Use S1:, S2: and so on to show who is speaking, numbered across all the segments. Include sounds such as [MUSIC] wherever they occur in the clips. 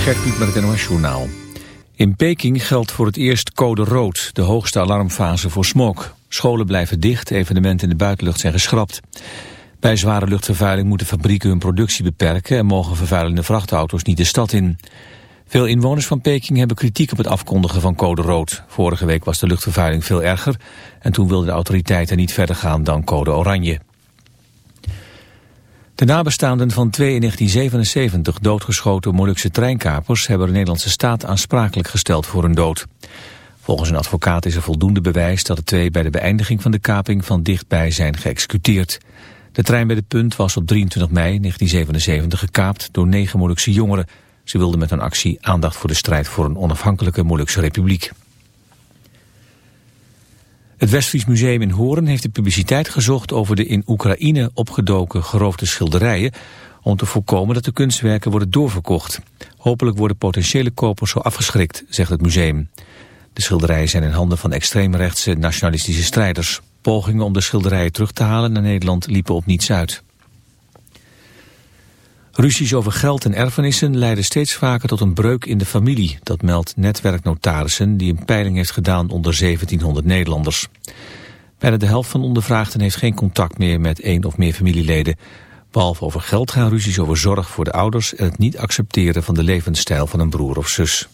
S1: Gert met het NOS Journaal. In Peking geldt voor het eerst code rood, de hoogste alarmfase voor smog. Scholen blijven dicht, evenementen in de buitenlucht zijn geschrapt. Bij zware luchtvervuiling moeten fabrieken hun productie beperken... en mogen vervuilende vrachtauto's niet de stad in. Veel inwoners van Peking hebben kritiek op het afkondigen van code rood. Vorige week was de luchtvervuiling veel erger... en toen wilden de autoriteiten niet verder gaan dan code oranje. De nabestaanden van twee in 1977 doodgeschoten Molukse treinkapers hebben de Nederlandse staat aansprakelijk gesteld voor hun dood. Volgens een advocaat is er voldoende bewijs dat de twee bij de beëindiging van de kaping van dichtbij zijn geëxecuteerd. De trein bij de punt was op 23 mei 1977 gekaapt door negen Molukse jongeren. Ze wilden met hun actie aandacht voor de strijd voor een onafhankelijke Molukse republiek. Het Westfries Museum in Hoorn heeft de publiciteit gezocht over de in Oekraïne opgedoken geroofde schilderijen om te voorkomen dat de kunstwerken worden doorverkocht. Hopelijk worden potentiële kopers zo afgeschrikt, zegt het museum. De schilderijen zijn in handen van extreemrechtse nationalistische strijders. Pogingen om de schilderijen terug te halen naar Nederland liepen op niets uit. Ruzies over geld en erfenissen leiden steeds vaker tot een breuk in de familie. Dat meldt Netwerk Notarissen die een peiling heeft gedaan onder 1700 Nederlanders. Bijna de helft van ondervraagden heeft geen contact meer met één of meer familieleden. Behalve over geld gaan ruzies over zorg voor de ouders en het niet accepteren van de levensstijl van een broer of zus.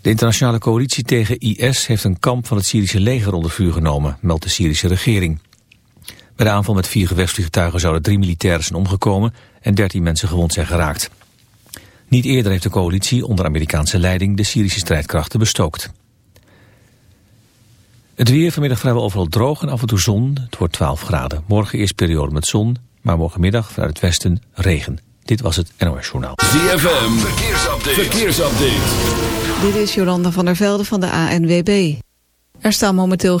S1: De internationale coalitie tegen IS heeft een kamp van het Syrische leger onder vuur genomen, meldt de Syrische regering. Bij de aanval met vier gevechtsvliegtuigen zouden drie militairen zijn omgekomen en dertien mensen gewond zijn geraakt. Niet eerder heeft de coalitie onder Amerikaanse leiding de Syrische strijdkrachten bestookt. Het weer vanmiddag vrijwel overal droog en af en toe zon. Het wordt 12 graden. Morgen eerst periode met zon, maar morgenmiddag vanuit het westen regen. Dit was het NOS Journaal.
S2: ZFM, verkeersupdate. verkeersupdate.
S3: Dit is Jolanda van der Velde van de ANWB. Er staan momenteel...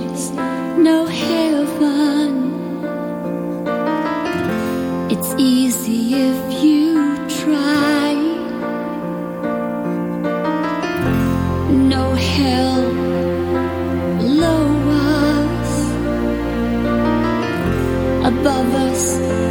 S4: us,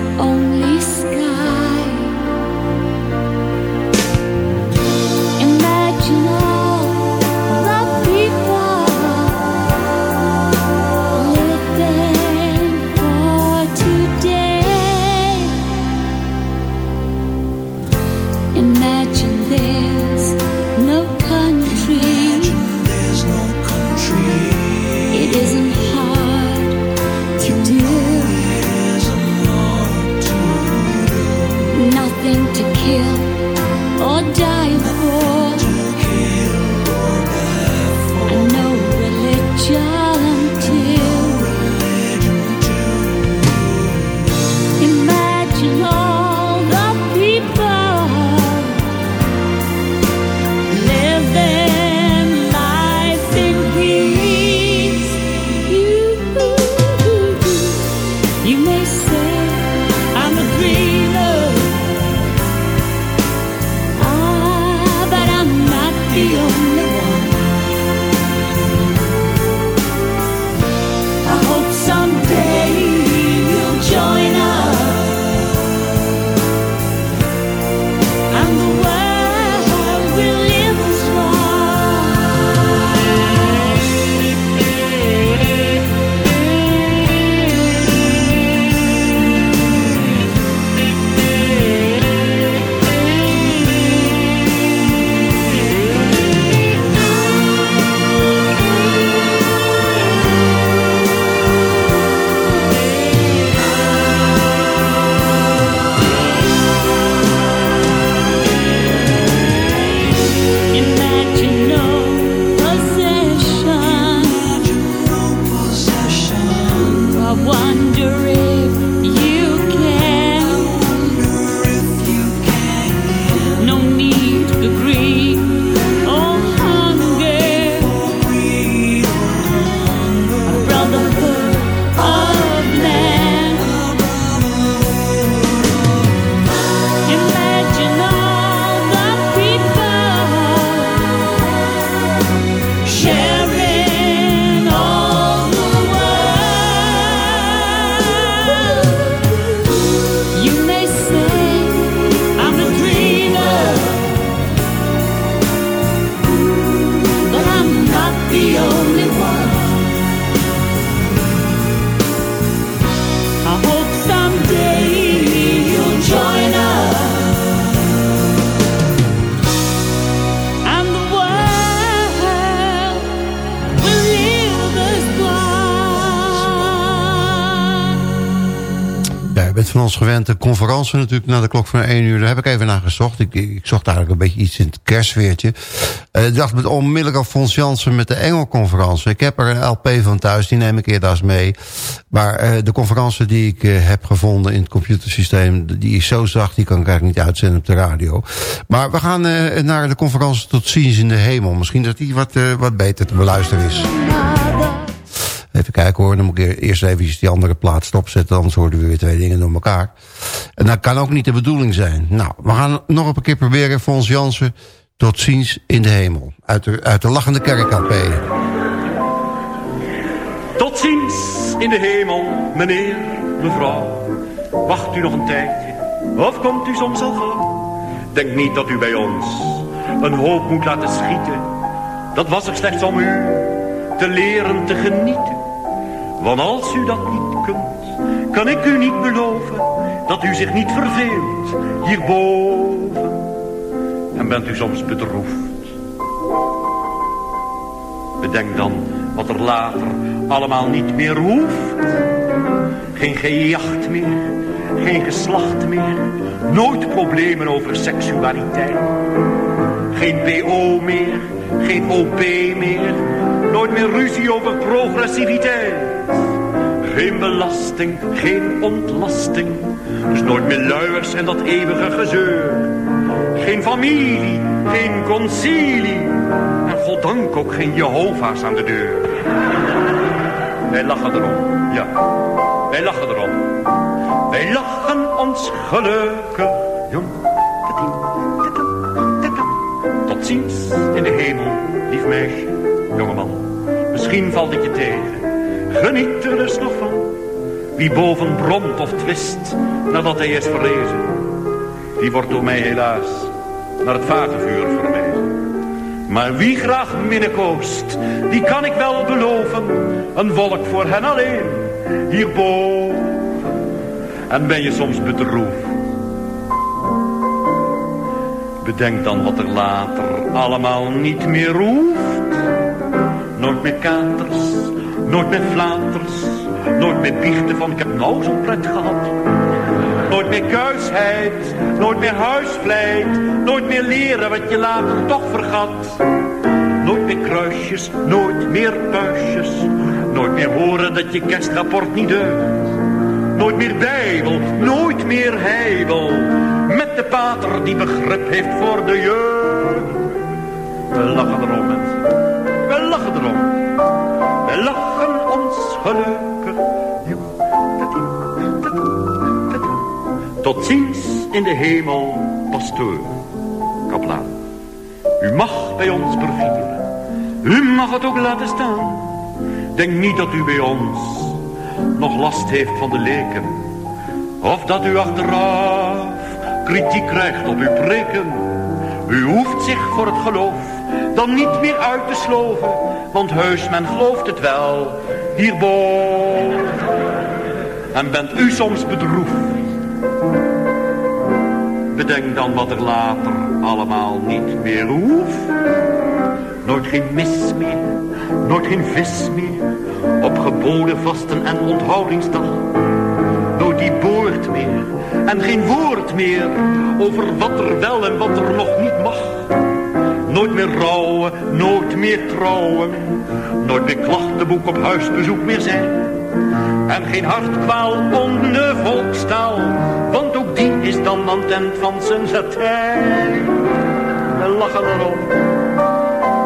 S5: de conferentie natuurlijk na de klok van 1 uur. Daar heb ik even naar gezocht. Ik, ik zocht eigenlijk een beetje iets in het kerstweertje. Eh, ik dacht met onmiddellijk aan Fons Jansen met de Engelconferentie. Ik heb er een LP van thuis, die neem ik eerder mee. Maar eh, de conferentie die ik eh, heb gevonden in het computersysteem... die is zo zacht, die kan ik eigenlijk niet uitzenden op de radio. Maar we gaan naar de conferentie tot ziens in de hemel. Misschien dat die wat, wat beter te beluisteren is. Even kijken hoor, dan moet ik eerst even die andere plaat stopzetten... anders horen we weer twee dingen door elkaar. En dat kan ook niet de bedoeling zijn. Nou, we gaan nog een keer proberen, Fons Jansen... tot ziens in de hemel. Uit de, uit de Lachende Kerk LP.
S6: Tot ziens in de hemel, meneer, mevrouw. Wacht u nog een tijdje, of komt u soms al? Denk niet dat u bij ons een hoop moet laten schieten. Dat was er slechts om u te leren te genieten. Want als u dat niet kunt, kan ik u niet beloven dat u zich niet verveelt hierboven. En bent u soms bedroefd. Bedenk dan wat er later allemaal niet meer hoeft. Geen gejacht meer, geen geslacht meer. Nooit problemen over seksualiteit. Geen BO meer, geen OP meer. Nooit meer ruzie over progressiviteit. Geen belasting, geen ontlasting. Dus nooit meer luiers en dat eeuwige gezeur. Geen familie, geen concilie. En goddank ook geen Jehovah's aan de deur. Wij lachen erom, ja. Wij lachen erom. Wij lachen ons gelukkig. Jong. Tot ziens in de hemel, lief meisje, jongeman. Misschien valt het je tegen. Geniet er dus nog van. Wie boven bromt of twist nadat hij is verrezen. Die wordt door mij helaas naar het vagevuur verwezen. Maar wie graag minnekoost, die kan ik wel beloven. Een volk voor hen alleen, hierboven. En ben je soms bedroefd. Bedenk dan wat er later allemaal niet meer hoeft. Nooit meer katers, nooit meer flaters. Nooit meer biechten van ik heb nou zo'n pret gehad. Nooit
S7: meer kuisheid, nooit meer huisvleit. Nooit meer leren wat je later toch vergat. Nooit meer kruisjes, nooit meer puistjes. Nooit meer horen dat je kerstrapport niet deugt. Nooit meer bijbel, nooit meer heibel. Met de pater die begrip heeft voor de jeugd. We lachen erom. Tot ziens in de hemel, pastoor. Kaplaan. U mag bij ons bevieren. U mag het ook laten staan. Denk niet dat u bij ons nog last heeft van de leken. Of dat u achteraf kritiek krijgt op uw preken. U hoeft zich voor het geloof dan niet meer uit te sloven. Want heus, men gelooft het wel, hierboven. En bent u soms bedroefd. Bedenk dan wat er later allemaal niet meer hoeft. Nooit geen mis meer, nooit geen vis meer. Op geboden vasten en onthoudingsdag. Nooit die boord meer en geen woord meer. Over wat er wel en wat er nog niet mag. Nooit meer rouwen, nooit meer trouwen. Nooit meer klachtenboek op huisbezoek meer zijn. En geen hartkwaal om de volkstaal. Want die is dan eind van zijn satijn. We lachen erom.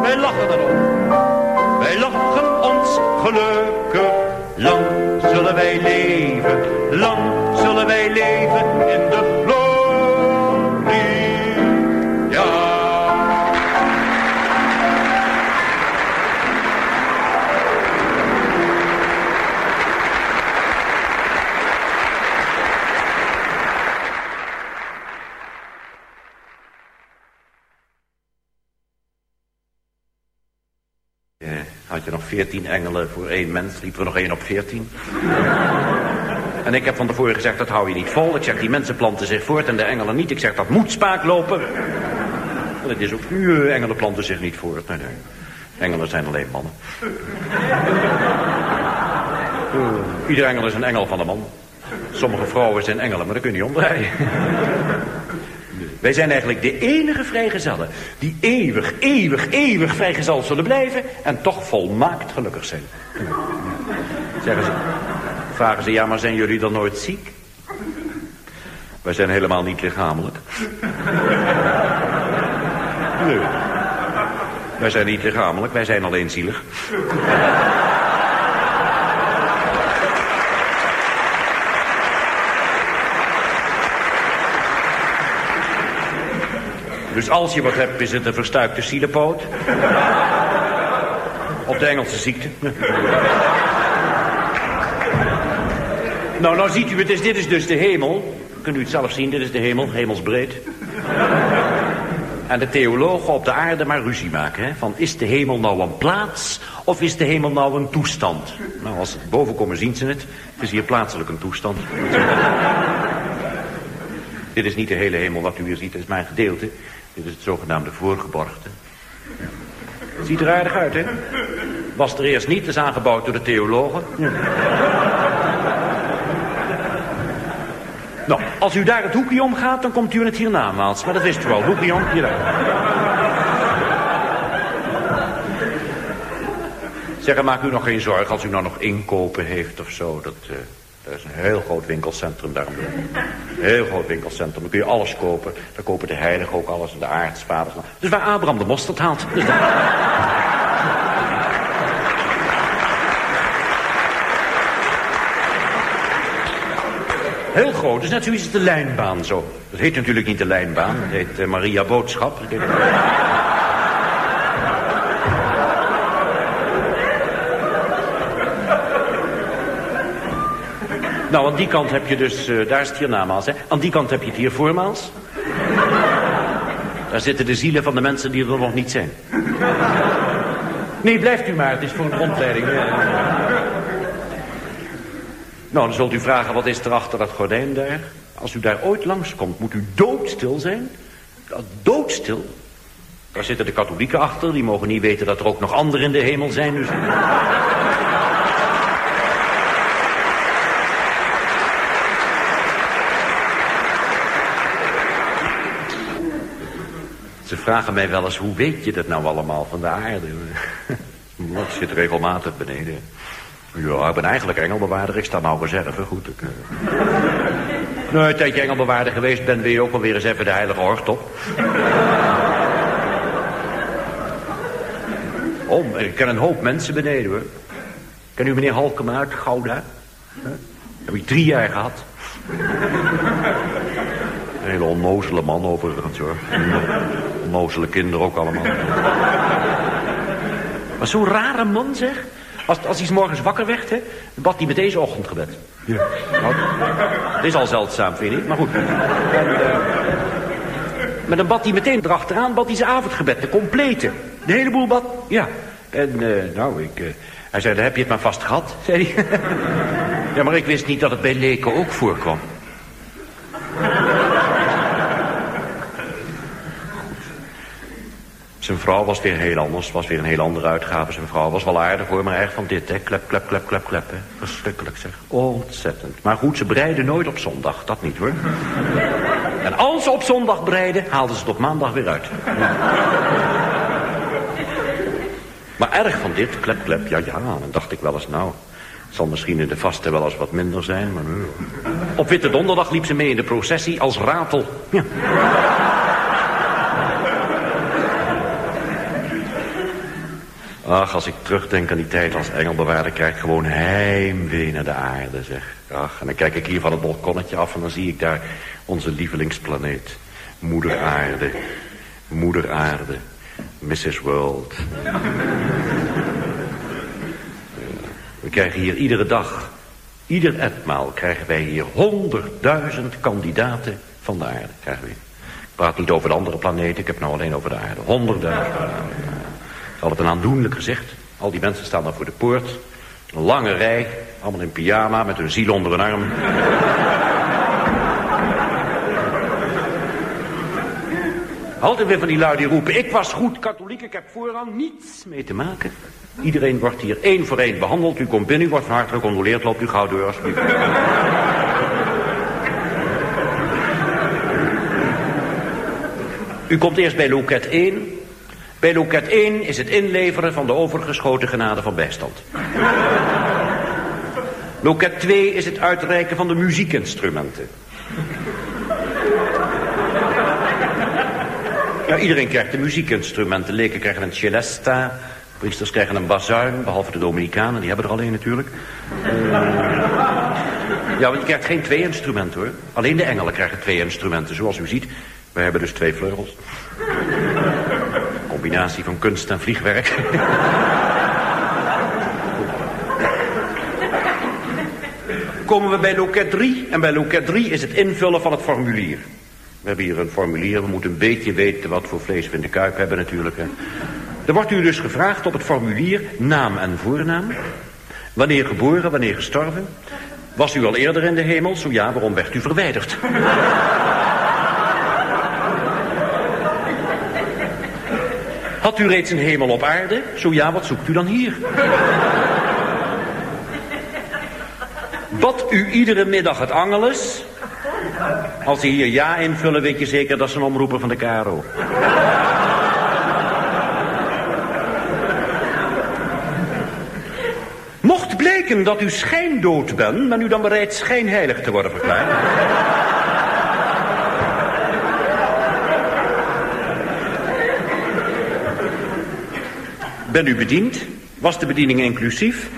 S7: Wij lachen erom. Wij lachen ons gelukkig. Lang zullen wij leven. Lang zullen wij leven in de
S6: veertien engelen voor één mens, liep er nog één op veertien. en ik heb van tevoren gezegd, dat hou je niet vol. Ik zeg, die mensen planten zich voort en de engelen niet. Ik zeg, dat moet spaak lopen. En het is ook nu, eh, engelen planten zich niet voort. Nee, nee. Engelen zijn alleen mannen. Ieder engel is een engel van een man. Sommige vrouwen zijn engelen, maar dat kun je niet omdraaien. Wij zijn eigenlijk de enige vrijgezellen die eeuwig, eeuwig, eeuwig vrijgezel zullen blijven en toch volmaakt gelukkig zijn. Zeggen ze, vragen ze, ja, maar zijn jullie dan nooit ziek? Wij zijn helemaal niet lichamelijk. Nee. Wij zijn niet lichamelijk, wij zijn alleen zielig. Dus als je wat hebt, is het een verstuikte zielepoot. Op de Engelse ziekte. nou, nou ziet u het, is, dit is dus de hemel. Kunt u het zelf zien, dit is de hemel, hemelsbreed. En de theologen op de aarde maar ruzie maken. Hè? Van is de hemel nou een plaats of is de hemel nou een toestand? Nou, als ze boven komen zien ze het. Het is hier plaatselijk een toestand. Dit is niet de hele hemel wat u hier ziet, het is maar een gedeelte. Dit is het zogenaamde voorgeborgte. Ziet er aardig uit, hè? Was er eerst niet, is aangebouwd door de theologen. Nou, als u daar het hoekje om gaat, dan komt u in het hiernamaals. Maar dat wist u wel, hoekje om, hier Zeg, maak u nog geen zorgen als u nou nog inkopen heeft of zo. Dat, uh, dat is een heel groot winkelcentrum daar. Heel groot winkelcentrum. Dan kun je alles kopen. Daar kopen de heiligen ook alles. De aartsvaders. Dus waar Abraham de mosterd haalt. Dus Heel groot. Dus net zoiets als de lijnbaan zo. Dat heet natuurlijk niet de lijnbaan. Dat heet uh, Maria Boodschap. Nou, aan die kant heb je dus, uh, daar is het hier namaals, hè. Aan die kant heb je het hier voormaals. Daar zitten de zielen van de mensen die er nog niet zijn. Nee, blijft u maar, het is voor een rondleiding. Nou, dan zult u vragen, wat is er achter dat gordijn daar? Als u daar ooit langskomt, moet u doodstil zijn. Doodstil. Daar zitten de katholieken achter, die mogen niet weten dat er ook nog anderen in de hemel zijn. Dus... Ze vragen mij wel eens, hoe weet je dat nou allemaal van de aarde? [LAUGHS] ik zit regelmatig beneden. Ja, ik ben eigenlijk engelbewaarder. Ik sta nou reserve. Goed, ik... Uh... nou, tijdje engelbewaarder geweest ben, wil je ook wel weer eens even de heilige hort op. Oh, ik ken een hoop mensen beneden, hoor. Ken u meneer Halkema uit Gouda? Heb ik drie jaar gehad. Een hele onnozele man overigens, hoor. Onnozele kinderen ook allemaal. [LAUGHS] Maar zo'n rare man, zeg. Als, als hij s morgens wakker werd, hè, bad hij met deze ochtendgebed. Ja. Nou, dat is al zeldzaam, vind ik, maar goed. En, uh, maar dan bad hij meteen erachteraan, bad hij zijn avondgebed, de complete. De hele boel bad, ja. En, uh, nou, ik... Uh, hij zei, dan heb je het maar vast gehad, zei hij. [LAUGHS] ja, maar ik wist niet dat het bij leken ook voorkwam. Zijn vrouw was weer heel anders, was weer een heel andere uitgave. Zijn vrouw was wel aardig hoor, maar erg van dit, hè. Klep, klep, klep, klep, klep, hè. Verschrikkelijk zeg. Ontzettend. Maar goed, ze breiden nooit op zondag, dat niet hoor. en als ze op zondag breiden, haalden ze het op maandag weer uit. Maar erg van dit, klep, klep, ja, ja. Dan dacht ik wel eens, nou... Het zal misschien in de vaste wel eens wat minder zijn, maar nu... Op Witte Donderdag liep ze mee in de processie als ratel. Ja. Ach, als ik terugdenk aan die tijd als engelbewaarder... krijg ik gewoon heimwee naar de aarde, zeg. Ach, en dan kijk ik hier van het balkonnetje af... en dan zie ik daar onze lievelingsplaneet. Moeder aarde. Moeder aarde. Mrs. World. We krijgen hier iedere dag... ieder etmaal krijgen wij hier honderdduizend kandidaten van de aarde. Krijgen we. Ik praat niet over de andere planeten, ik heb het nou alleen over de aarde. Honderdduizend. Altijd een aandoenlijk gezicht. Al die mensen staan daar voor de poort. Een lange rij, allemaal in pyjama, met hun ziel onder hun arm. Altijd weer van die lui die roepen, ik was goed katholiek, ik heb voorrang niets mee te maken. Iedereen wordt hier één voor één behandeld. U komt binnen, u wordt van harte gecondoleerd, loopt u gauw door alsjeblieft. U komt eerst bij loket 1. Bij loket 1 is het inleveren van de overgeschoten genade van bijstand. Loket 2 is het uitreiken van de muziekinstrumenten. Ja, iedereen krijgt de muziekinstrumenten. Leken krijgen een celesta, priesters krijgen een bazuin, behalve de Dominicanen, die hebben er alleen natuurlijk. Uh, ja, want je krijgt geen twee instrumenten hoor. Alleen de engelen krijgen twee instrumenten, zoals u ziet. Wij hebben dus twee vleugels. Combinatie van kunst en vliegwerk. Komen we bij loket 3. En bij loket 3 is het invullen van het formulier. We hebben hier een formulier. We moeten een beetje weten wat voor vlees we in de kuip hebben natuurlijk. Er wordt u dus gevraagd op het formulier naam en voornaam. Wanneer geboren, wanneer gestorven. Was u al eerder in de hemel? Zo ja, waarom werd u verwijderd? Had u reeds een hemel op aarde? Zo ja, wat zoekt u dan hier? Bad u iedere middag het angeles? Als ze hier ja invullen, weet je zeker dat ze een omroeper van de KRO. Mocht blijken dat u schijndood bent, ben u dan bereid schijnheilig te worden verklaard? Ben u bediend? Was de bediening inclusief?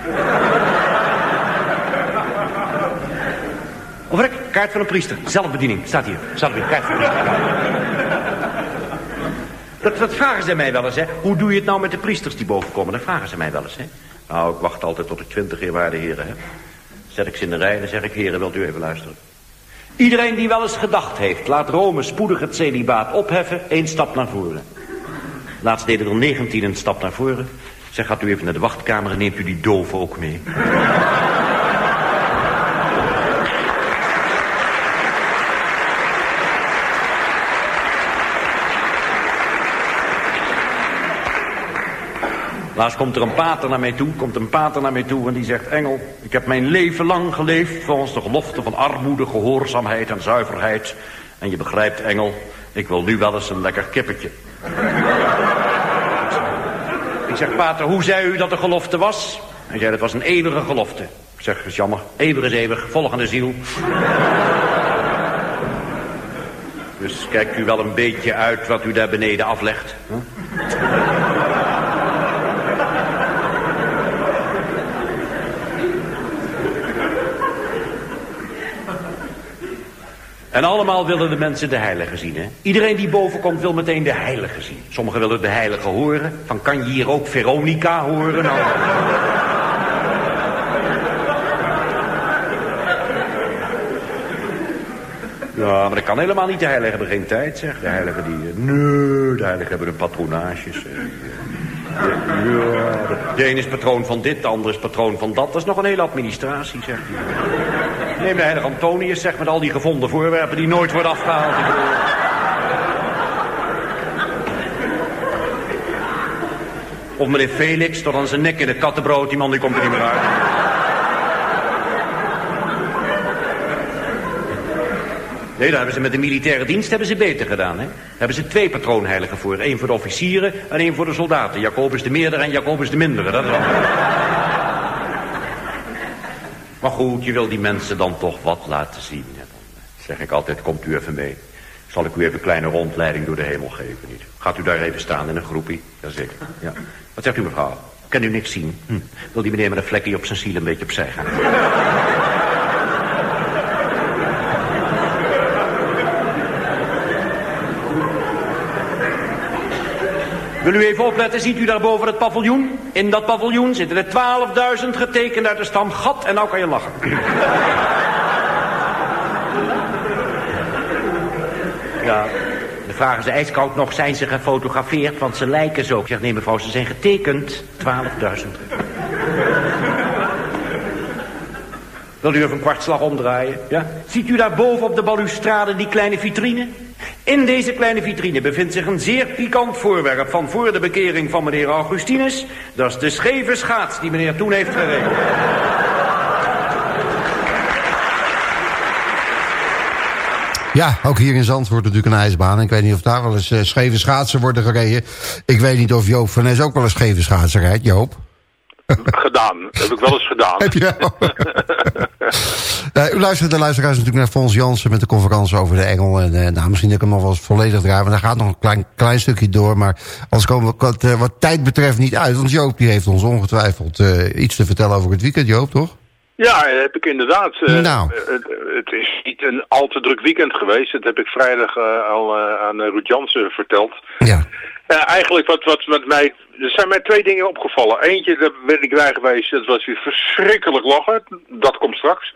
S6: Of kaart van een priester. Zelfbediening, staat hier. Zelfbediening, kaart van een priester. Dat, dat vragen ze mij wel eens, hè. Hoe doe je het nou met de priesters die boven komen? Dat vragen ze mij wel eens, hè. Nou, ik wacht altijd tot ik twintig keer waarde heren, hè. Zet ik ze in de rij en zeg ik, heren, wilt u even luisteren? Iedereen die wel eens gedacht heeft, laat Rome spoedig het celibaat opheffen, één stap naar voren. Laatst deden er 19 een stap naar voren. Zeg, gaat u even naar de wachtkamer en neemt u die doof ook mee. Laatst komt er een pater naar mij toe, komt een pater naar mij toe en die zegt... Engel, ik heb mijn leven lang geleefd volgens de gelofte van armoede, gehoorzaamheid en zuiverheid. En je begrijpt, Engel, Ik wil nu wel eens een lekker kippetje. Zeg, pater, hoe zei u dat de gelofte was? Hij zei, dat was een eeuwige gelofte. Ik zeg, is jammer. Eeuwig is eeuwig, volgende ziel. [LAUGHS] Dus kijkt u wel een beetje uit wat u daar beneden aflegt. Huh? En allemaal willen de mensen de heilige zien, hè? Iedereen die boven komt wil meteen de heilige zien. Sommigen willen de heilige horen. Van kan je hier ook Veronica horen? Nou... Ja, maar dat kan helemaal niet. De heiligen hebben geen tijd, zeg. De heiligen die... Nee, de heiligen hebben hun patronages. De, de, de een is patroon van dit, de ander is patroon van dat. Dat is nog een hele administratie, zeg. Neem de heilige Antonius, zeg, met al die gevonden voorwerpen die nooit worden afgehaald. Of meneer Felix, tot aan zijn nek in het kattenbrood. Die man die komt er niet meer uit. Nee, daar hebben ze met de militaire dienst hebben ze beter gedaan. Hè? Daar hebben ze twee patroonheiligen voor. Eén voor de officieren en één voor de soldaten. Jacobus de meerdere en Jacobus de mindere. Dat wel. Maar goed, je wil die mensen dan toch wat laten zien. Dan zeg ik altijd, komt u even mee. Zal ik u even een kleine rondleiding door de hemel geven, niet? Gaat u daar even staan in een groepie? Jazeker, ja. Wat zegt u mevrouw? Kan u niks zien? Hm. Wil die meneer met een vlekje op zijn ziel een beetje opzij gaan? Wil u even opletten, ziet u daar boven het paviljoen? In dat paviljoen zitten er 12.000 getekend uit de stam Gat en nou kan je lachen. [LAUGHS] Ja, de vragen ze ijskoud nog, zijn ze gefotografeerd? Want ze lijken zo. Ik zeg, nee mevrouw, ze zijn getekend. 12.000. Wil u even een kwartslag omdraaien? Ja? Ziet u daar boven op de balustrade die kleine vitrine? In deze kleine vitrine bevindt zich een zeer pikant voorwerp van voor de bekering van meneer Augustinus. Dat is de scheve schaats die meneer toen heeft gereden.
S5: Ja, ook hier in Zandvoort natuurlijk een ijsbaan. Ik weet niet of daar wel eens eh, scheve schaatsen worden gereden. Ik weet niet of Joop van Nes ook wel eens scheve schaatsen rijdt. Joop?
S8: Gedaan. Dat heb ik wel eens gedaan.
S5: Heb je Eh, [LAUGHS] u luistert de luisteraars natuurlijk naar Fons Jansen met de conferentie over de Engel. En eh, nou, misschien dat ik hem nog wel eens volledig draai, want daar gaat nog een klein, klein stukje door. Maar anders komen we wat, eh, wat tijd betreft niet uit. Want Joop die heeft ons ongetwijfeld eh, iets te vertellen over het weekend, Joop, toch?
S8: Ja, heb ik inderdaad.
S5: Nou.
S8: het, is niet een al te druk weekend geweest. Dat heb ik vrijdag al aan uh, Ruud Jansen verteld.
S5: Ja.
S8: Eh, eigenlijk wat, wat met mij... Er zijn mij twee dingen opgevallen. Eentje, daar ben ik bij geweest. Dat was weer verschrikkelijk lachen. Dat komt straks.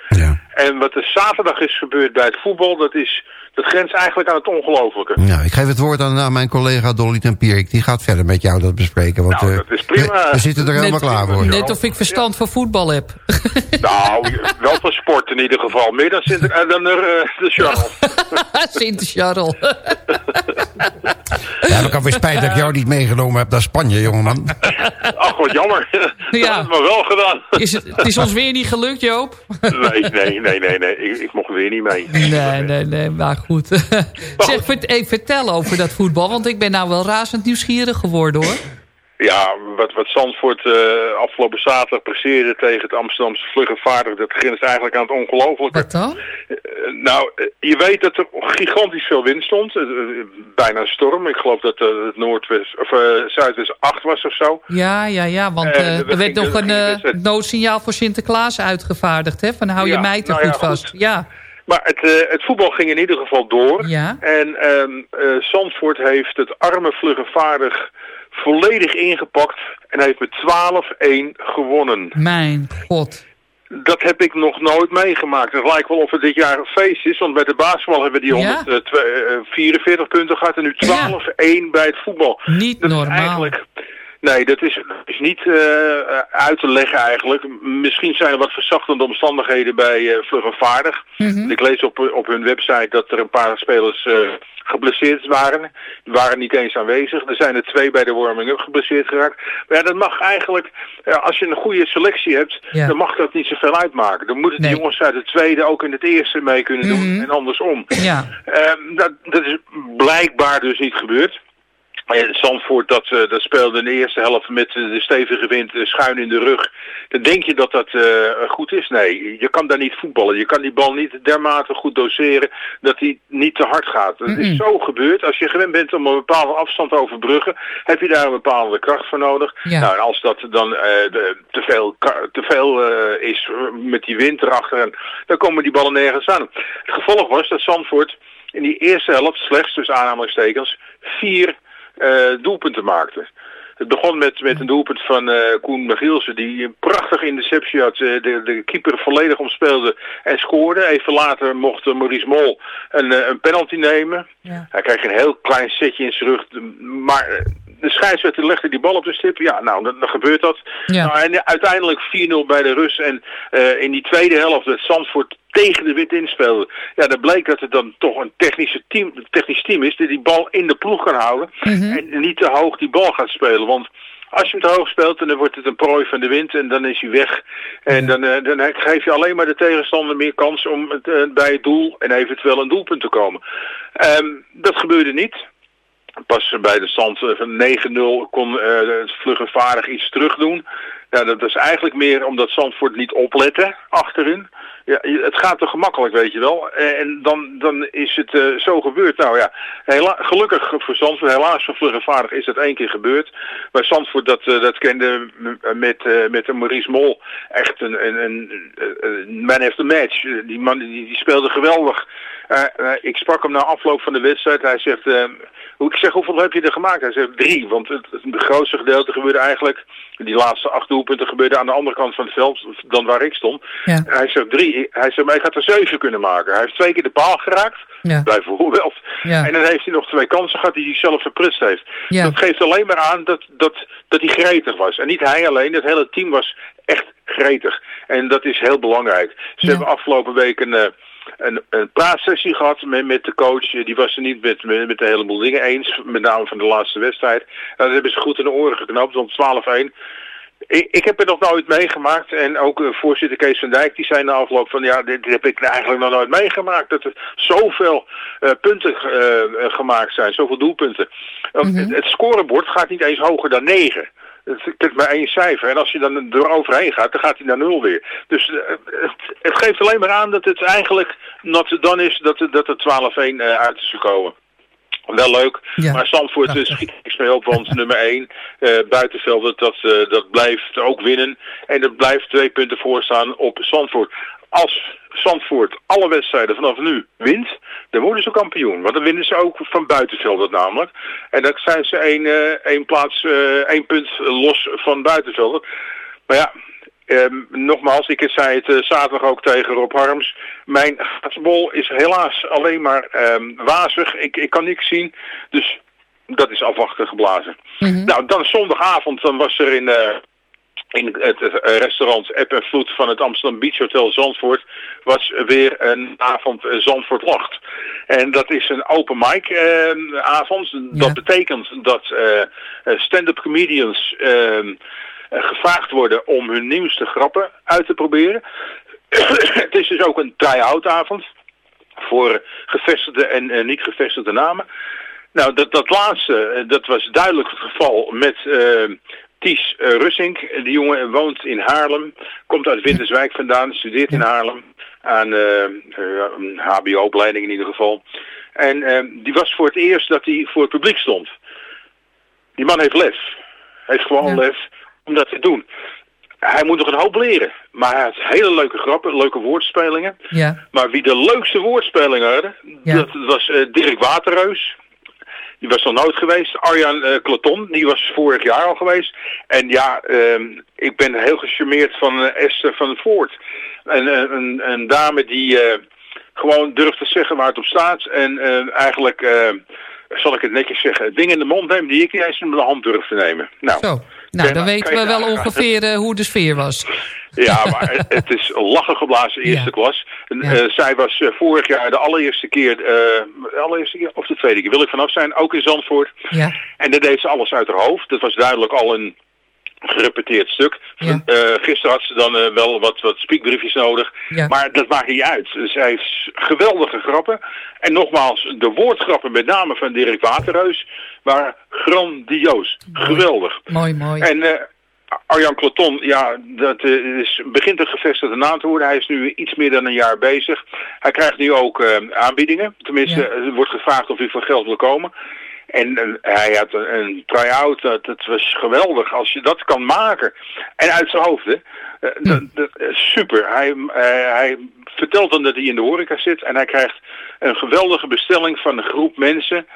S8: En wat er zaterdag is gebeurd bij het voetbal... Dat, is, dat grenst eigenlijk aan het ongelofelijke.
S5: Nou, ik geef het woord aan, aan mijn collega Dolly Tempierik. Die gaat verder met jou dat bespreken. Want,
S8: Nou,
S5: eh,
S8: dat is prima.
S5: We, we zitten er helemaal
S9: Net-
S5: klaar voor.
S9: Net of ik verstand van voetbal heb. [LAUGHS]
S8: Nou, wel van sport in ieder geval. Meer dan, Sinter, eh, dan er, eh, de Charles. [LAUGHS]
S9: Sint-Charles.
S5: Ja, ik heb weer spijt dat ik jou niet meegenomen heb naar Spanje, jongeman. [LAUGHS]
S8: Ach, wat jammer. Dat
S9: Ja.
S8: had het maar wel gedaan.
S9: Is het, het is ons weer niet gelukt, Joop?
S8: Nee, nee, nee, nee, nee. Ik, ik mocht weer niet mee.
S9: Nee, nee, nee, maar goed. [LAUGHS] zeg, vertel over dat voetbal, want ik ben nou wel razend nieuwsgierig geworden, hoor.
S8: Ja, wat, wat Zandvoort eh, afgelopen zaterdag presteerde tegen het Amsterdamse vlug en vaardig, dat grenst eigenlijk aan het ongelofelijke.
S9: Wat dan?
S8: Eh, nou, eh, je weet dat er gigantisch veel wind stond. Bijna een storm. Ik geloof dat het Noordwest, of, Zuidwest 8 was of zo.
S9: Ja, ja, ja, want er werd nog een noodsignaal voor Sinterklaas uitgevaardigd, hè? Van hou je
S8: Ja,
S9: mij
S8: nou ja,
S9: goed vast.
S8: goed.
S9: Ja,
S8: Maar het, eh, het voetbal ging in ieder geval door.
S9: Ja.
S8: En eh, Zandvoort heeft het arme vlug en vaardig volledig ingepakt en heeft met 12-1 gewonnen.
S9: mijn god.
S8: Dat heb ik nog nooit meegemaakt. Het lijkt wel of het dit jaar een feest is, want bij de basketbal hebben we die
S9: Ja?
S8: 144 punten gehad en nu 12-1 bij het voetbal.
S9: Niet
S8: dat
S9: normaal.
S8: Eigenlijk, nee, dat is, is niet eh, uit te leggen eigenlijk. Misschien zijn er wat verzachtende omstandigheden bij eh Vlug en Vaardig.
S9: Mhm.
S8: Ik lees op, op hun website dat er een paar spelers eh, geblesseerd waren. Die waren niet eens aanwezig. Er zijn er twee bij de warming-up geblesseerd geraakt. Maar ja, dat mag eigenlijk, als je een goede selectie hebt,
S9: Ja.
S8: dan mag dat niet zoveel uitmaken. Dan moeten
S9: Nee.
S8: de jongens uit het tweede ook in het eerste mee kunnen doen
S9: Mhm.
S8: en andersom.
S9: Ja,
S8: Ehm, dat, dat is blijkbaar dus niet gebeurd. En Zandvoort dat, eh, dat speelde in de eerste helft met eh, de stevige wind eh, schuin in de rug. Dan denk je dat dat goed is. Nee, je kan daar niet voetballen. Je kan die bal niet dermate goed doseren dat hij niet te hard gaat. Het is zo gebeurd. Als je gewend bent om een bepaalde afstand te overbruggen, heb je daar een bepaalde kracht voor nodig.
S9: Ja.
S8: Nou, en als dat dan te veel, te veel is met die wind erachter, en, dan komen die ballen nergens aan. Het gevolg was dat Zandvoort in die eerste helft slechts, tussen aanhalingstekens, vier doelpunten maakte. Het begon met, met een doelpunt van eh, Koen Michielsen, die een prachtige interceptie had. eh, de, de keeper volledig omspeelde en scoorde. Even later mocht eh, Maurice Mol een, eh, een penalty nemen. Hij kreeg een heel klein setje in zijn rug. Maar eh, de scheidsrechter legde die bal op de stip. Ja, nou, dan, dan gebeurt dat.
S9: Ja.
S8: Nou, en uiteindelijk 4-0 bij de Rus. En eh, in die tweede helft dat Zandvoort tegen de wit inspeelde. Ja, dan bleek dat het dan toch een technische team, technisch team is... die die bal in de ploeg kan houden. En niet te hoog die bal gaat spelen. Want als je hem te hoog speelt, dan wordt het een prooi van de wind en dan is hij weg. En dan, eh, dan geef je alleen maar de tegenstander meer kans om het, eh, bij het doel en eventueel een doelpunt te komen. Ehm, dat gebeurde niet. Pas bij de stand eh, van 9-0 kon eh, het vlug en vaardig iets terugdoen. Ja, dat is eigenlijk meer omdat Zandvoort niet oplette achterin. Ja, het gaat te gemakkelijk, weet je wel. Eh, En dan, dan is het zo gebeurd. Nou ja, hela- gelukkig voor Zandvoort, helaas voor vlug en vaardig is dat één keer gebeurd. Maar Zandvoort, dat, dat kende met, eh, met Maurice Mol echt een, een, een, man of the match. Die man die, die speelde geweldig. Eh, eh, ik sprak hem na afloop van de wedstrijd. Hij zegt, eh, hoe, ik zeg, hoeveel heb je er gemaakt? Hij zegt drie, want het, het grootste gedeelte gebeurde eigenlijk, die laatste acht doelpunten gebeurde aan de andere kant van het veld dan waar ik stond.
S9: Ja.
S8: Hij zegt drie, hij zegt, maar ik had er zeven kunnen maken. Hij heeft twee keer de paal geraakt,
S9: Ja.
S8: bijvoorbeeld.
S9: Ja.
S8: En dan heeft hij nog twee kansen gehad die hij zelf verprutst heeft. Dat geeft alleen maar aan dat, dat, dat hij gretig was. En niet hij alleen, het hele team was echt gretig. En dat is heel belangrijk. Ze hebben afgelopen week een, een, een praatsessie gehad met, met de coach. Die was er niet met, met, met een heleboel dingen eens. Met name van de laatste wedstrijd. Nou, dat hebben ze goed in de oren geknapt, want 12-1. Ik, ik heb het nog nooit meegemaakt. En ook eh, voorzitter Kees van Dijk, die zei na afloop van... ja, dit, dit heb ik eigenlijk nog nooit meegemaakt. Dat er zoveel eh, punten eh, eh, gemaakt zijn, zoveel doelpunten. Want het, het scorebord gaat niet eens hoger dan 9. Het is maar één cijfer. En als je dan er overheen gaat, dan gaat hij naar nul weer. Dus eh, het, het geeft alleen maar aan dat het eigenlijk not done is dat, dat het 12-1 eh, uit is gekomen. Wel leuk, maar Zandvoort eh, schiet niks mee op, want [LAUGHS] nummer 1, buitenveld, dat, dat, dat blijft ook winnen. En dat blijft twee punten voorstaan op Zandvoort. Als Zandvoort alle wedstrijden vanaf nu wint, dan worden ze kampioen. Want dan winnen ze ook van buitenveld namelijk. En dan zijn ze één, eh, één plaats, eh, één punt los van buitenvelden. Maar ja, Ehm, nogmaals, ik zei het eh, zaterdag ook tegen Rob Harms. Mijn gasbol is helaas alleen maar ehm, wazig. Ik, ik kan niks zien. Dus dat is afwachten geblazen. Nou, dan zondagavond dan was er in, in het, het restaurant App en Vloed van het Amsterdam Beach Hotel Zandvoort... was weer een avond eh, Zandvoort Lacht. En dat is een open mic ehm, avond. Dat betekent dat eh, eh, stand-up comedians... ehm, eh, gevraagd worden om hun nieuwste grappen uit te proberen. [COUGHS] het is dus ook een try-out avond voor gevestigde en eh, niet gevestigde namen. Nou, dat, dat laatste, eh, dat was duidelijk het geval met eh, Ties eh, Russink. Die jongen woont in Haarlem, komt uit Winterswijk vandaan, studeert in Haarlem aan eh, eh, een hbo-opleiding in ieder geval. En die was voor het eerst dat hij voor het publiek stond. Die man heeft lef. Hij heeft gewoon lef om dat te doen. Hij moet nog een hoop leren. Maar hij heeft hele leuke grappen, leuke woordspelingen.
S9: Ja.
S8: Maar wie de leukste woordspelingen hadden, dat was eh, Dirk Waterreus. Die was nog nooit geweest. Arjan eh Claton, die was vorig jaar al geweest. En ja, ehm, ik ben heel gecharmeerd van eh, Esther van Voort. Een, een, een, een dame die eh, gewoon durft te zeggen waar het op staat. En eh, eigenlijk, eh, zal ik het netjes zeggen, dingen in de mond neemt die ik niet eens in de hand durf te nemen. Nou.
S9: Nou, dan weten we wel ongeveer eh, hoe de sfeer was.
S8: Ja, maar het- is lachen geblazen eerste klas. En, eh, zij was eh, vorig jaar de allereerste keer, de allereerste keer, of de tweede keer, wil ik vanaf zijn, ook in Zandvoort.
S9: Ja.
S8: En dat deed ze alles uit haar hoofd. Dat was duidelijk al een gerepeteerd stuk.
S9: Ja.
S8: Eh, gisteren had ze dan eh, wel wat, wat spiekbriefjes nodig.
S9: Ja.
S8: Maar dat maakt niet uit. Zij heeft geweldige grappen. En nogmaals, de woordgrappen met name van Dirk Waterreus waren grandioos. Geweldig.
S9: Mooi, mooi.
S8: En eh, Arjan Claton, ja, dat is, begint een gevestigde naam te worden. Hij is nu iets meer dan een jaar bezig. Hij krijgt nu ook aanbiedingen. Tenminste,
S9: Ja.
S8: er wordt gevraagd of hij voor geld wil komen. En eh, hij had een, een try-out, dat, dat was geweldig als je dat kan maken. En uit zijn hoofd, hè. Eh, dat, dat, eh, super. Hij, hij vertelt dan dat hij in de horeca zit en hij krijgt een geweldige bestelling van een groep mensen.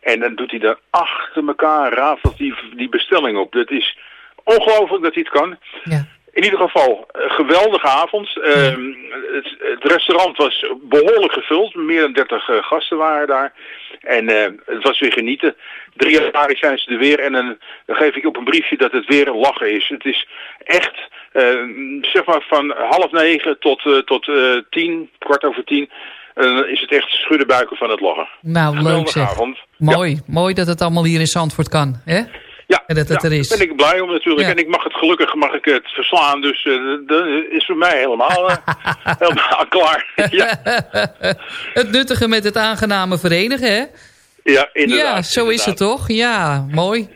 S8: En dan doet hij dan achter elkaar, rafelt die, die bestelling op. Dat is ongelooflijk dat hij het kan.
S9: Ja.
S8: In ieder geval, een geweldige avond. Ehm, het, het restaurant was behoorlijk gevuld. Meer dan 30 eh, gasten waren daar. En eh, het was weer genieten. 3 januari zijn ze er weer. En dan, dan geef ik op een briefje dat het weer een lachen is. Het is echt, eh, zeg maar van half negen tot, eh, tot eh, tien, kwart over tien. eh, is het echt schudden buiken van het lachen.
S9: Nou, leuk zeg.
S8: avond.
S9: Mooi, mooi dat het allemaal hier in Zandvoort kan. Hè?
S8: Ja,
S9: En dat het
S8: ja,
S9: er is.
S8: daar ben ik blij om natuurlijk.
S9: Ja.
S8: En ik mag het gelukkig mag ik het verslaan. Dus eh, dat is voor mij helemaal, eh, [LAUGHS] helemaal klaar. [LAUGHS] ja,
S9: het nuttige met het aangename verenigen, hè?
S8: ja, inderdaad.
S9: ja, zo is het toch? Ja, mooi.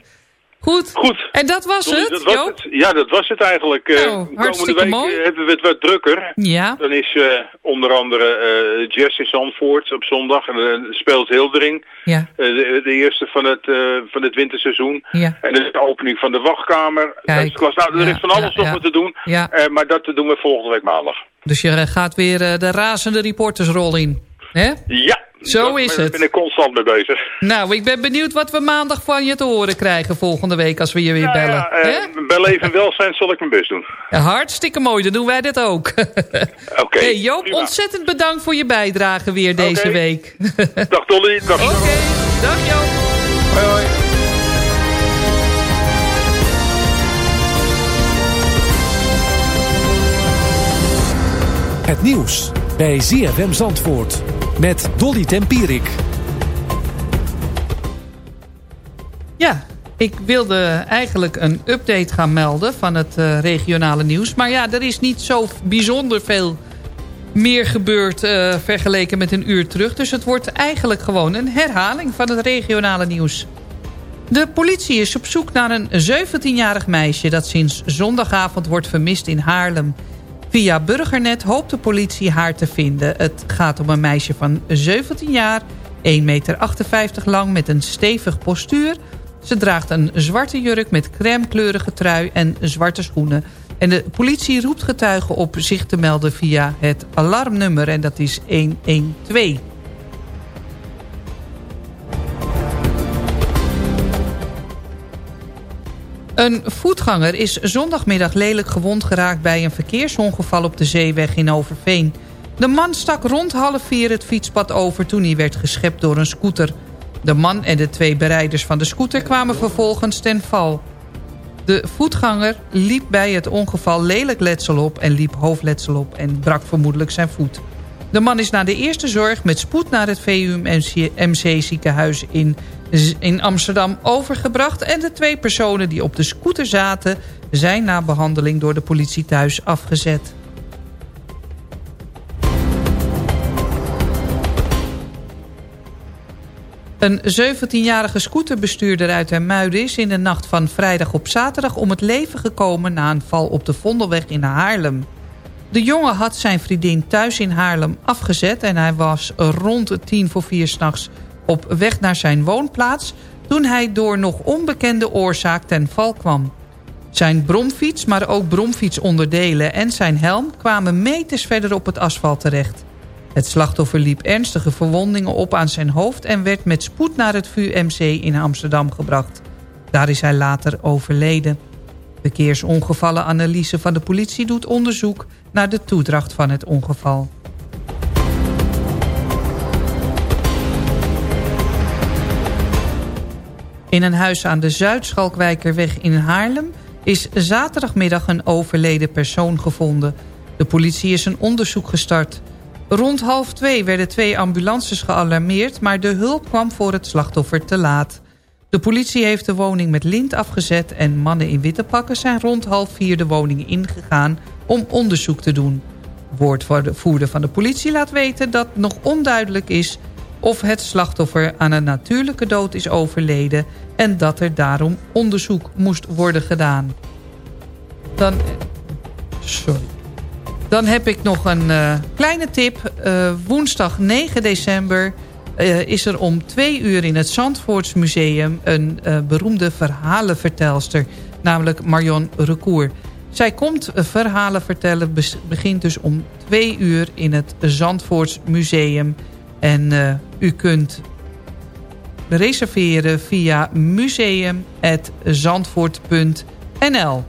S9: Goed.
S8: Goed.
S9: En dat was
S8: Sorry,
S9: het,
S8: dat was het. Ja, dat was het eigenlijk. Eh,
S9: Nou,
S8: komende
S9: hartstikke
S8: week
S9: mooi.
S8: eh, hebben we het wat drukker.
S9: Ja.
S8: Dan is eh, onder andere eh Jazz in Zandvoort op zondag. En dan speelt Hildering.
S9: Ja.
S8: Eh, de, de eerste van het, eh, van het winterseizoen.
S9: Ja.
S8: En dan is de opening van de wachtkamer.
S9: Kijk.
S8: Dat nou, er
S9: Ja,
S8: is van alles nog wat te doen.
S9: Ja.
S8: Eh, maar dat doen we volgende week maandag.
S9: Dus je eh, gaat weer eh, de razende reportersrol in. hè?
S8: Ja.
S9: Zo
S8: daar
S9: is
S8: ben-
S9: het.
S8: ben ik constant mee bezig.
S9: Nou, ik ben benieuwd wat we maandag van je te horen krijgen volgende week als we je weer
S8: Ja,
S9: bellen.
S8: ja, eh,
S9: Hè?
S8: bij leven en welzijn zal ik mijn best doen.
S9: Hartstikke mooi, dan doen wij dit ook. [LAUGHS]
S8: Oké.
S9: hey Joop,
S8: prima.
S9: ontzettend bedankt voor je bijdrage weer deze
S8: Oké.
S9: week. [LAUGHS]
S8: Dag Dolly. Dag
S9: Oké, dag Joop.
S8: Hoi hoi.
S10: Het nieuws bij ZFM Zandvoort met Dolly Tempierik.
S9: Ja, ik wilde eigenlijk een update gaan melden van het eh, regionale nieuws. Maar ja, er is niet zo bijzonder veel meer gebeurd eh, vergeleken met een uur terug. Dus het wordt eigenlijk gewoon een herhaling van het regionale nieuws. De politie is op zoek naar een 17-jarig meisje... dat sinds zondagavond wordt vermist in Haarlem. Via Burgernet hoopt de politie haar te vinden. Het gaat om een meisje van 17 jaar, 1,58 meter lang... met een stevig postuur. Ze draagt een zwarte jurk met crèmekleurige trui en zwarte schoenen. En de politie roept getuigen op zich te melden via het alarmnummer... en dat is 112. Een voetganger is zondagmiddag lelijk gewond geraakt bij een verkeersongeval op de zeeweg in Overveen. De man stak rond half vier het fietspad over toen hij werd geschept door een scooter. De man en de twee berijders van de scooter kwamen vervolgens ten val. De voetganger liep bij het ongeval lelijk letsel op en liep hoofdletsel op en brak vermoedelijk zijn voet. De man is na de eerste zorg met spoed naar het VUMC ziekenhuis in, in Amsterdam overgebracht. En de twee personen die op de scooter zaten zijn na behandeling door de politie thuis afgezet. Een 17-jarige scooterbestuurder uit Hermuiden is in de nacht van vrijdag op zaterdag om het leven gekomen na een val op de Vondelweg in Haarlem. De jongen had zijn vriendin thuis in Haarlem afgezet... en hij was rond tien voor vier s'nachts op weg naar zijn woonplaats... toen hij door nog onbekende oorzaak ten val kwam. Zijn bromfiets, maar ook bromfietsonderdelen en zijn helm... kwamen meters verder op het asfalt terecht. Het slachtoffer liep ernstige verwondingen op aan zijn hoofd... en werd met spoed naar het VUMC in Amsterdam gebracht. Daar is hij later overleden. Verkeersongevallenanalyse van de politie doet onderzoek naar de toedracht van het ongeval. In een huis aan de Zuidschalkwijkerweg in Haarlem is zaterdagmiddag een overleden persoon gevonden. De politie is een onderzoek gestart. Rond half twee werden twee ambulances gealarmeerd... maar de hulp kwam voor het slachtoffer te laat. De politie heeft de woning met lint afgezet... en mannen in witte pakken zijn rond half vier de woning ingegaan... om onderzoek te doen. Woordvoerder van de politie laat weten dat nog onduidelijk is... of het slachtoffer aan een natuurlijke dood is overleden... en dat er daarom onderzoek moest worden gedaan. Dan... Sorry. Dan heb ik nog een uh, kleine tip. Uh, woensdag 9 december is er om twee uur in het Zandvoortsmuseum... een beroemde verhalenvertelster, namelijk Marion Recour. Zij komt verhalen vertellen, begint dus om twee uur in het Zandvoortsmuseum. En u kunt reserveren via museum.zandvoort.nl.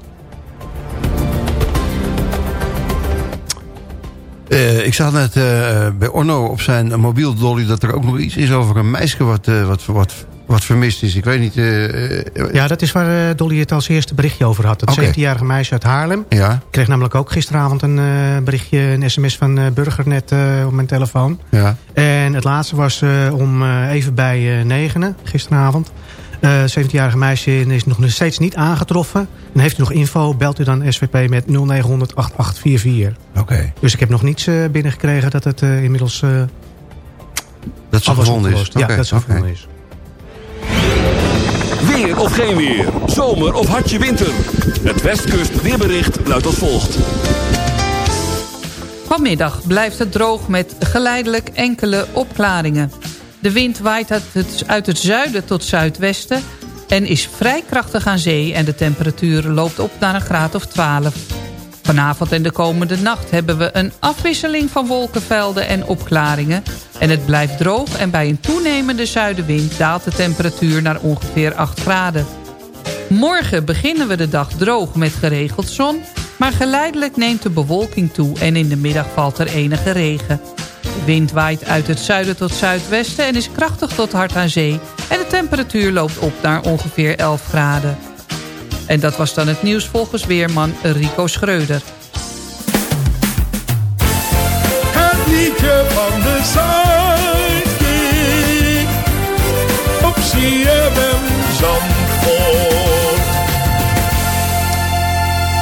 S5: Uh, ik zag net uh, bij Orno op zijn mobiel dolly... dat er ook nog iets is over een meisje wat, wat, wat, wat vermist is. Ik weet niet...
S11: ja, dat is waar Dolly het als eerste berichtje over had. Het okay. 17-jarige meisje uit Haarlem.
S5: Ja.
S11: Kreeg namelijk ook gisteravond een berichtje, een sms van Burgernet op mijn telefoon.
S5: Ja.
S11: En het laatste was om even bij negenen, gisteravond. Uh, 17-jarige meisje is nog steeds niet aangetroffen. En heeft u nog info, belt u dan SVP met 0900 8844.
S5: Oké.
S11: Dus ik heb nog niets uh, binnengekregen dat het uh, inmiddels...
S5: Dat ze gevonden is?
S11: Ja, dat ze okay. gevonden is.
S2: Weer of geen weer, zomer of hartje winter. Het Westkust weerbericht luidt als volgt.
S9: Vanmiddag blijft het droog met geleidelijk enkele opklaringen. De wind waait uit het, zuiden tot zuidwesten en is vrij krachtig aan zee... en de temperatuur loopt op naar een graad of 12. Vanavond en de komende nacht hebben we een afwisseling van wolkenvelden en opklaringen... en het blijft droog en bij een toenemende zuidenwind daalt de temperatuur naar ongeveer 8 graden. Morgen beginnen we de dag droog met geregeld zon... maar geleidelijk neemt de bewolking toe en in de middag valt er enige regen. De wind waait uit het zuiden tot zuidwesten en is krachtig tot hard aan zee. En de temperatuur loopt op naar ongeveer 11 graden. En dat was dan het nieuws volgens weerman Rico Schreuder.
S12: Het liedje van de Zuidkiek op CFM Zandvoort.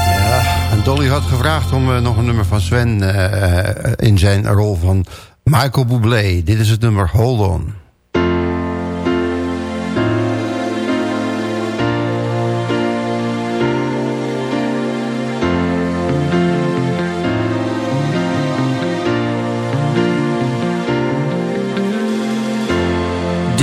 S5: Ja, en Dolly had gevraagd om uh, nog een nummer van Sven uh, in zijn rol van Michael Bublé. Dit is het nummer Hold On.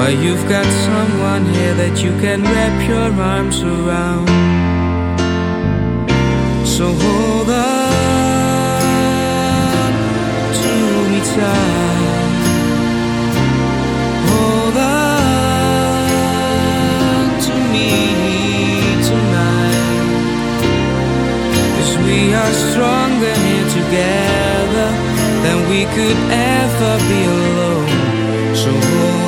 S13: but you've got someone here that you can wrap your arms around. So hold on to me tight. Hold on to me tonight. Cause we are stronger here together than we could ever be alone. So hold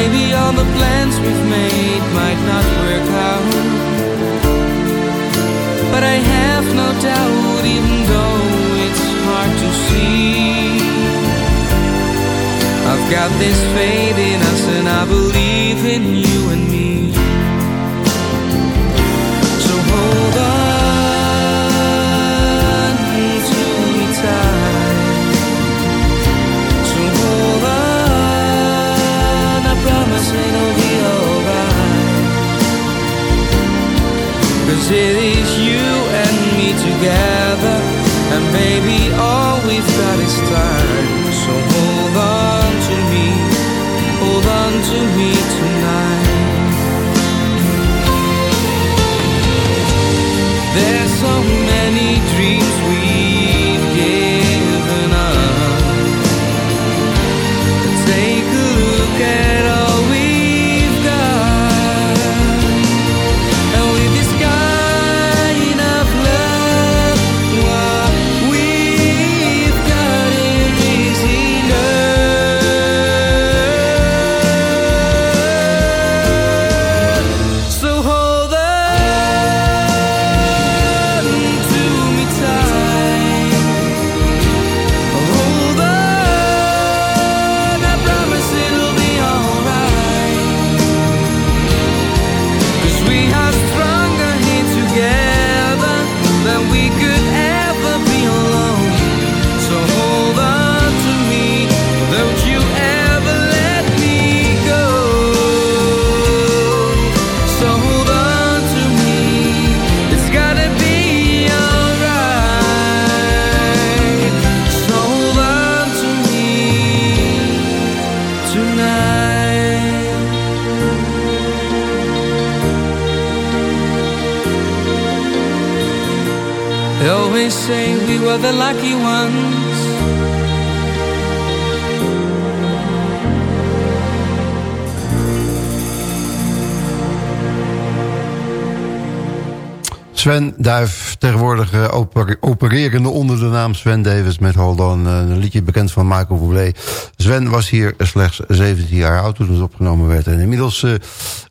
S13: Maybe all the plans we've made might not work out. But I have no doubt even though it's hard to see I've got this faith in us and I believe in you Cause it is you and me together And baby, all we've got is time. So hold on to me, hold on to me tonight. There's so many dreams They always say we were the lucky ones.
S5: Sven Duif, tegenwoordig eh, oper- opererende onder de naam Sven Davis met Hold On. eh, een liedje bekend van Michael Bublé. Sven was hier slechts 17 jaar oud toen het opgenomen werd. En inmiddels eh,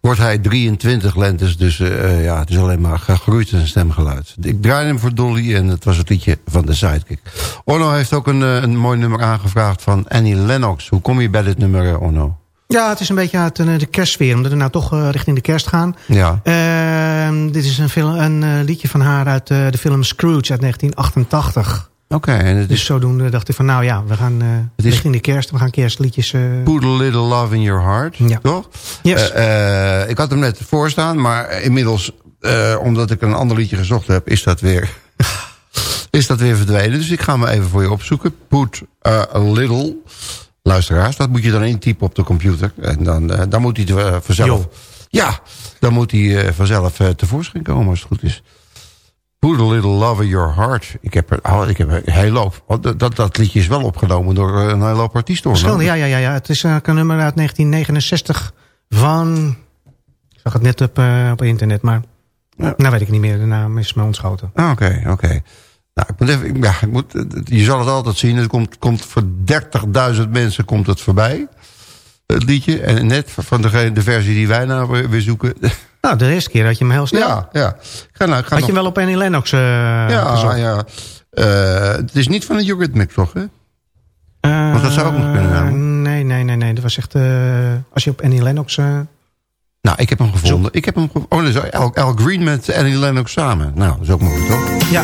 S5: wordt hij 23 lentes, dus ja, het is alleen maar gegroeid zijn stemgeluid. Ik draai hem voor Dolly en het was het liedje van de Sidekick. Orno heeft ook een, een mooi nummer aangevraagd van Annie Lennox. Hoe kom je bij dit nummer, Orno?
S11: Ja, het is een beetje uit eh, de kerstsfeer, omdat we nou toch eh, richting de kerst gaan.
S5: Ja.
S11: Ehm, dit is een, film, een eh, liedje van haar uit de film Scrooge uit 1988.
S5: Oké, en het
S11: Dus
S5: is
S11: zodoende dacht ik van nou ja, we gaan
S5: is-
S11: richting de kerst. We gaan kerstliedjes...
S5: Put a little love in your heart, toch?
S11: Yes.
S5: Ik had hem net voorstaan, maar inmiddels, omdat ik een ander liedje gezocht heb, is dat weer, [LAUGHS] is dat weer verdwenen. Dus ik ga hem even voor je opzoeken. Put a little, luisteraars, dat moet je dan intypen op de computer. En dan, eh, dan moet hij eh, vanzelf,
S11: Jo.
S5: ja, dan moet hij eh, vanzelf tevoorschijn komen als het goed is. Put a little love in your heart. Ik heb er, oh, ik heb een hele hoop. Dat, dat, liedje is wel opgenomen door een hele hoop artiesten.
S11: Verschillende, ja, ja, ja, ja. Het is een nummer uit 1969 van... Ik zag het net op, op internet, maar... Nou weet ik niet meer, de naam is me ontschoten.
S5: Ah, Oké, oké. Nou, ik moet even, ik- ja, ik moet, je zal het altijd zien. Het komt, komt voor 30.000 mensen komt het voorbij. Het liedje. En net van de, de versie die wij nou weer zoeken. [LAUGHS]
S11: Nou, de eerste keer had je hem heel snel.
S5: Ja, ja. Ik Ga nou, ik ga
S11: had je wel op Annie Lennox eh
S5: Ja, ja. Eh, het is niet van het Eurythmics, toch? Hè? Want dat zou ook nog kunnen.
S11: Eh,
S5: Nou,
S11: nee, nee, nee, nee. Dat was echt... eh, als je op Annie Lennox... eh,
S5: nou ik heb hem gevonden. Ik heb hem gevonden. Oh, dat is Al, Al Green met Annie Lennox samen. Nou, dat is ook mooi, toch?
S11: ja.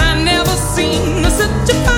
S4: I never seen such a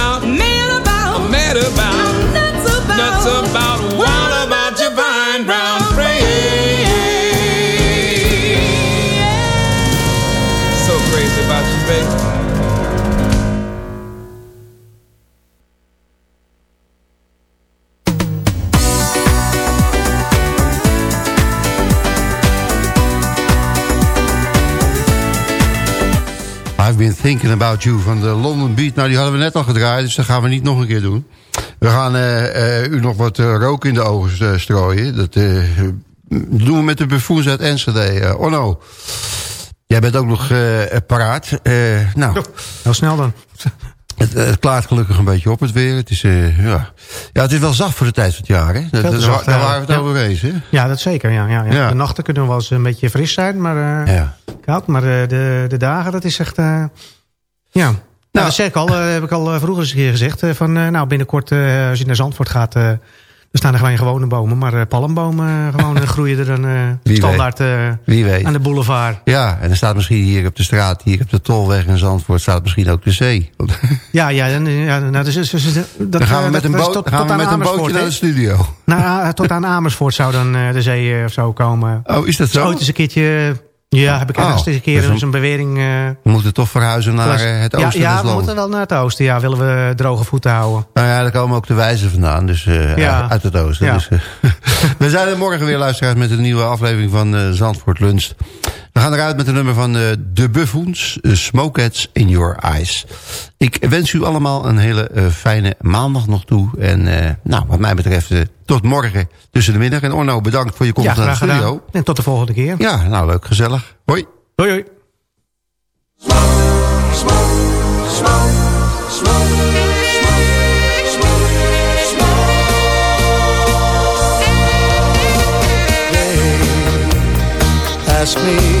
S5: I've been thinking about you van de London Beat. Nou, die hadden we net al gedraaid, dus dat gaan we niet nog een keer doen. We gaan eh, eh, u nog wat eh, rook in de ogen strooien. Dat doen we met de buffoons uit Enschede. Eh, Onno, jij bent ook nog paraat. Nou,
S11: Heel snel dan. [LAUGHS]
S5: Het, het klaart gelukkig een beetje op het weer. Het is, ja. ja, het is wel zacht voor de tijd van het jaar. Hè? Dat, dat-
S11: zacht,
S5: daar waren we het
S11: Ja.
S5: over eens. Hè?
S11: Ja, dat zeker. Ja, ja, ja.
S5: Ja.
S11: De nachten kunnen wel eens een beetje fris zijn, maar
S5: Ja.
S11: koud. Maar de, de dagen, dat is echt... ja. Nou, dat zeg ik al, eh, heb ik al eh, vroeger eens een keer gezegd. eh, van, nou, binnenkort, als je naar Zandvoort gaat... er staan er geen gewone bomen, maar palmbomen gewoon groeien er dan [LAUGHS] standaard
S5: Wie weet.
S11: aan de boulevard.
S5: Ja, en er staat misschien hier op de straat, hier op de Tolweg in Zandvoort, staat misschien ook de zee. [LAUGHS]
S11: Ja, ja, dan, ja nou, dus, dus, dus, dat,
S5: Dan gaan we met een, boot,
S11: tot,
S5: gaan we met een bootje naar de studio.
S11: Nou, tot aan Amersfoort zou dan de zee of zo komen.
S5: Oh, is dat zo?
S11: Ooit eens een keertje... Ja, heb ik
S5: Oh,
S11: ergens een keer
S5: dus
S11: zo'n bewering... eh,
S5: We moeten toch verhuizen naar eh, het
S11: ja,
S5: oosten
S11: Ja,
S5: des
S11: we moeten wel naar het oosten. Ja, willen we droge voeten houden.
S5: Nou ja, daar komen ook de wijzen vandaan, dus eh,
S11: Ja.
S5: uit het oosten.
S11: Ja.
S5: Dus, [LAUGHS] we zijn er morgen weer luisteraars met een nieuwe aflevering van Zandvoort Lunch. We gaan eruit met een nummer van eh, De Buffoons, eh, Smokeheads in Your Eyes. Ik wens u allemaal een hele eh, fijne maandag nog toe. En eh, nou, wat mij betreft, tot morgen tussen de middag. En Orno, bedankt voor je komst
S11: Ja,
S5: naar de
S11: graag
S5: studio.
S11: gedaan. En tot de volgende keer.
S5: Ja, nou leuk, gezellig. Hoi.
S11: Hoi, hoi.
S14: Ask me how I knew my